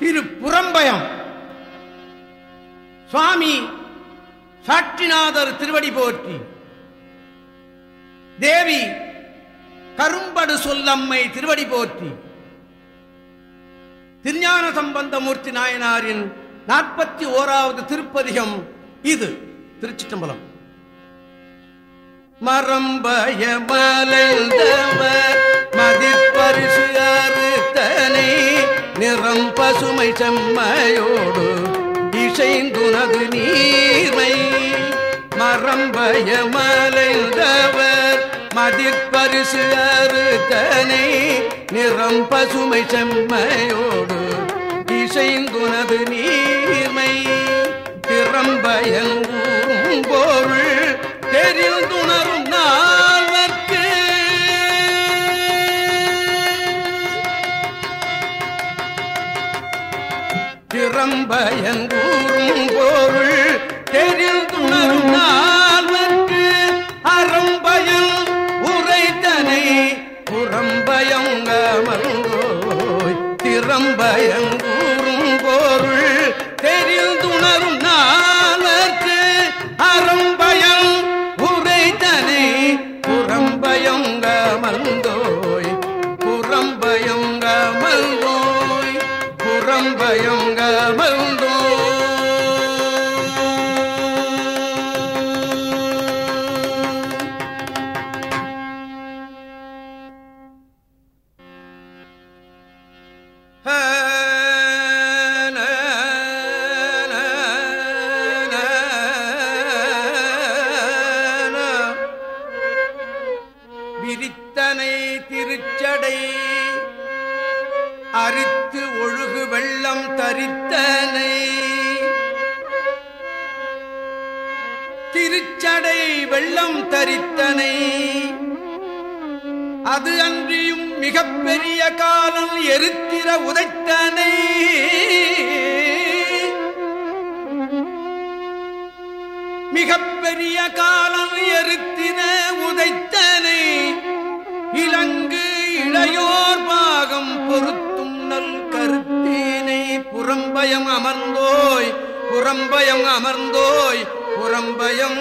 திரு புறம்பயம். சுவாமி சாட்சிநாதர் திருவடி போற்றி. தேவி கரும்படு சொல்லம்மை திருவடி போற்றி. திருஞான சம்பந்தமூர்த்தி நாயனாரின் நாற்பத்தி ஓராவது திருப்பதிகம் இது திருச்சிட்டம்பலம் மரம்பய மதிப்பரிசு அறுத்தனை நிறம் பசுமை செம்மையோடு இசைந்துனது நீர்மை. மரம்பய மலைந்தவர் மதிப்பரிசு அறுத்தனை. நிறம் பசுமை செம்மையோடு இசைந்துனது நீர்மை. திறம்பயங்கூறும் பொருள் தெரிந்துணரும் திறம்பயங்கூறும் பொருள் தெரிந்துணரும் அறம்பயம் உரைத்தனை புறம்பயங்கமர்ந்தோய் திறம்பயங்கூறும் பொருள் தெரிந்துணரும் நாள்வர்க்கு அறம்பயம் உரைத்தனை புறம்பயங்கமர்ந்தோய் வெள்ளம் தரித்தனை. அது அன்றியும் மிகப்பெரிய காலம் எரித்திர உதைத்தனை. மிகப்பெரிய காலம் எரித்தின உதைத்தனை. இலங்கு இளையோர் பாகம் பொருத்தும் நல் கருத்தேனை. புறம்பயம் அமர்ந்தோய் புறம்பயம் அமர்ந்தோய் புறம்பயம்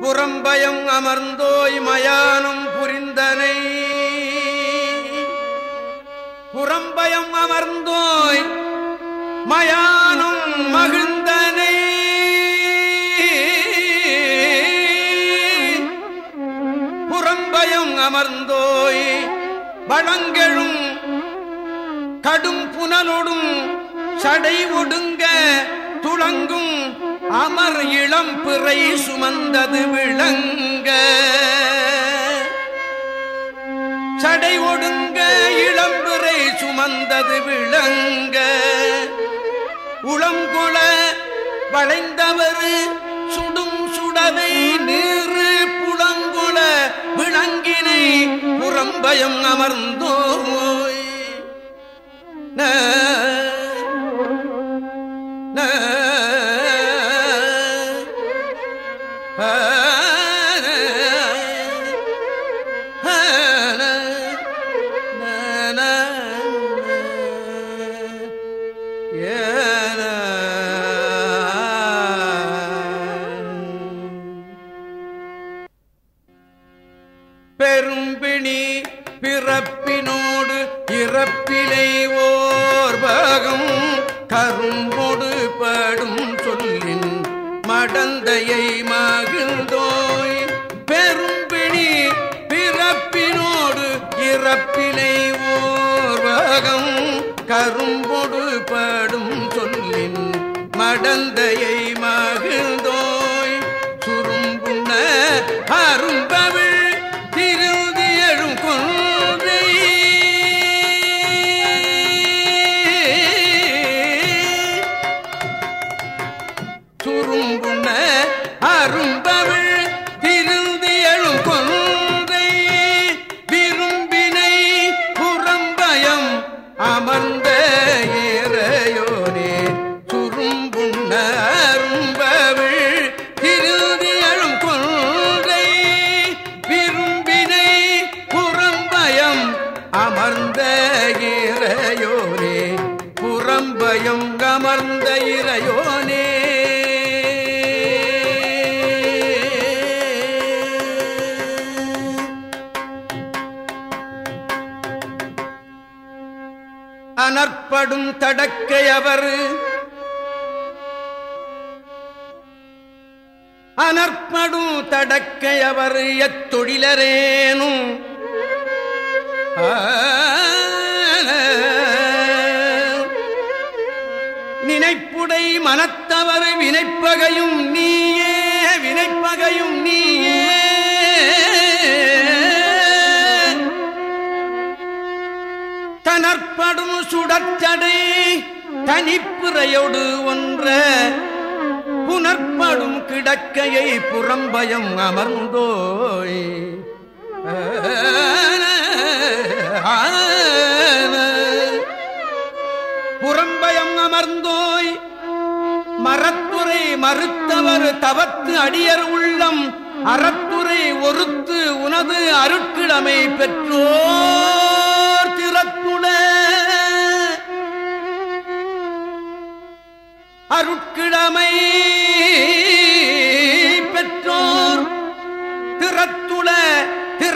புறம்பயம் அமர்ந்தோய் மயானம் புரிந்தனை. புறம்பயம் அமர்ந்தோய் மயானம் மகிழ்ந்தனை. புறம்பயம் அமர்ந்தோய் வளங்கெழும் கடும் புனலொடும் சடை ஒடுங்க துளங்கும் அமர் இளம் பிறை சுமந்தது விளங்க. சடை ஒடுங்க இளம்பிறை சுமந்தது விளங்க. உளங்கொள வளைந்தவர் சுடும் சுடவை நீரு புலங்கொள விளங்கினை புறம்பயம் அமர்ந்தோய் கரும்பொடு படும் சொல்லின் மடந்தையை மகிழ்ந்தோய் பெரும்பிணி பிறப்பினோடு இறப்பினை ஓர்வகம் கரும்பொடு படும் சொல்லின் மடந்தையை அனற்படும் தடக்கையவர் அனற்படும் தடக்கையவர் எத்தொழிலரேனும். நினைப்புடை மனத்தவர் வினைப்பகையும் நீயே வினைப்பகையும் நீ தனற்படும் சுடச்சடை தனிப்புறையோடு ஒன்ற. புனற்படும் கிடக்கையை புறம்பயம் அமர்ந்தோய் புறம்பயம் அமர்ந்தோய். மரத்துறை மறுத்தவர் தவத்து அடியர் உள்ளம். அறத்துறை ஒருத்து உனது அருட்கிழமை பெற்றோர்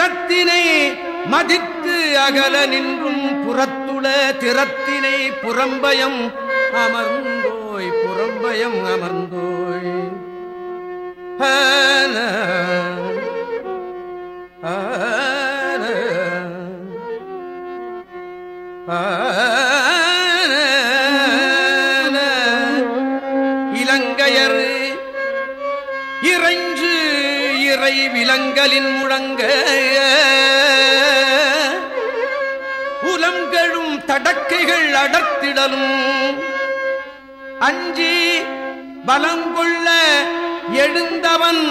திறத்தினை மதித்து அகல நின்றும் புறத்துள திறத்தினை புறம்பயம் அமர்ந்தோய் புறம்பயம் அமர்ந்தோய். ஆன, முழங்க உலங்கழும் தடக்கைகள் அடர்த்திடலும். அஞ்சி பலங்கொள்ள எழுந்தவன்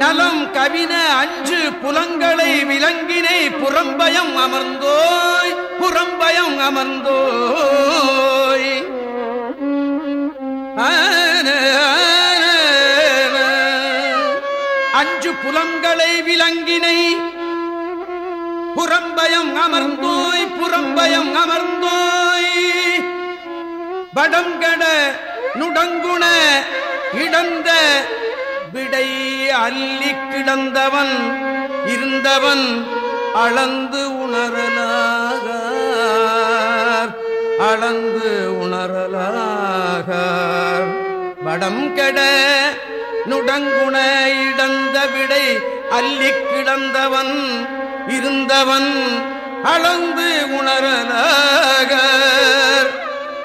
நலம் கவின அஞ்சு புலங்களை விலங்கினை புறம்பயம் அமர்ந்தோய் புறம்பயம் அமர்ந்தோய். அஞ்சு புலங்களை விலங்கினை புறம்பயம் அமர்ந்தோய் புறம்பயம் அமர்ந்தோய். படங்கட நுடங்குண இடந்த விடை அள்ளி கிடந்தவன் இருந்தவன் அளந்து உணரலாக அளந்து உணரலாக படம் கெட நுடங்குண இடந்த விடை அள்ளி கிடந்தவன் இருந்தவன் அளந்து உணரலாக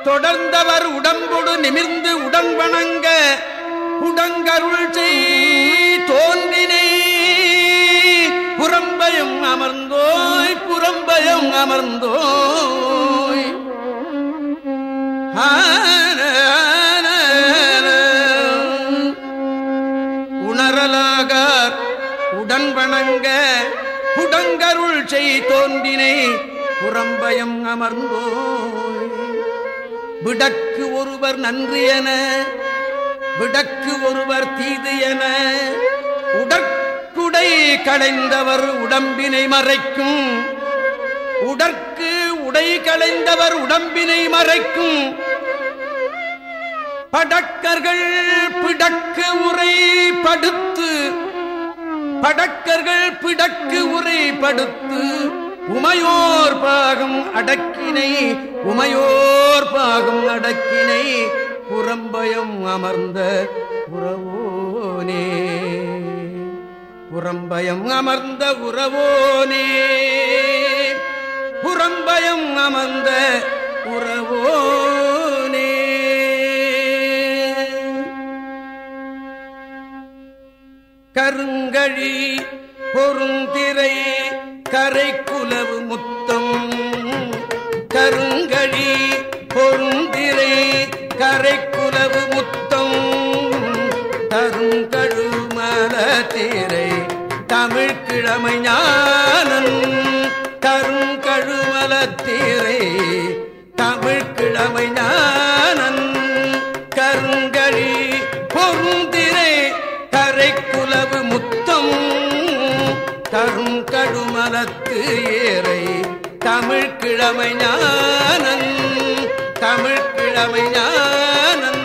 தொடர்ந்தவர் உடம்போடு நிமிர்ந்து உடன் வணங்க உடங்கருள் செய் தோன்றினை. புறம்பயம் அமர்ந்தோய் புறம்பயம் அமர்ந்தோய். ஆன, உணரலாகார் உடன் வணங்க புடங்கருள் செய் தோன்றினை புறம்பயம் அமர்ந்தோய். விடக்கு ஒருவர் நன்றி என விடக்கு ஒருவர் தீது என உடற்குடை களைந்தவர் உடம்பினை மறைக்கும். உடற்கு உடை களைந்தவர் உடம்பினை மறைக்கும். படக்கர்கள் பிடக்கு உரை படுத்து படக்கர்கள் பிடக்கு உரைப்படுத்து உமையோர் பாகம் அடக்கினை உமையோர் பாகம் அடக்கினை புறம்பயம் அமர்ந்த உறவோனே. புறம்பயம் அமர்ந்த உறவோனே. புறம்பயம் அமர்ந்த உறவோ கருங்கழி பொருந்திரை கரை குலவு முத்தம். கருங்கழி பொருந்திரை கரை குலவு முத்தம். கருங்கழுமல திரை தமிழ் கிழமை ஞானம். கருங்கழுமல திரை தமிழ் கிழமை ஞானம். கருங்க தரும் கடுமலத்து ஏறை தமிழ் கிழமை ஞானன் தமிழ் கிழமை ஞானன்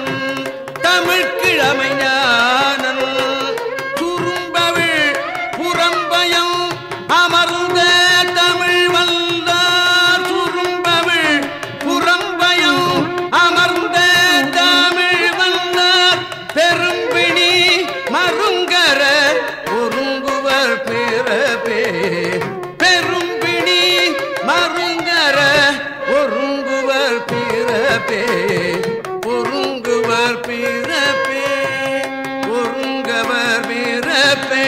தமிழ் கிழமை ஞானன் துரும்பவிழ் புறம்பயம் அமர் பொருங்குவர் பிறப்பே பொருங்கவர் பிறப்பே.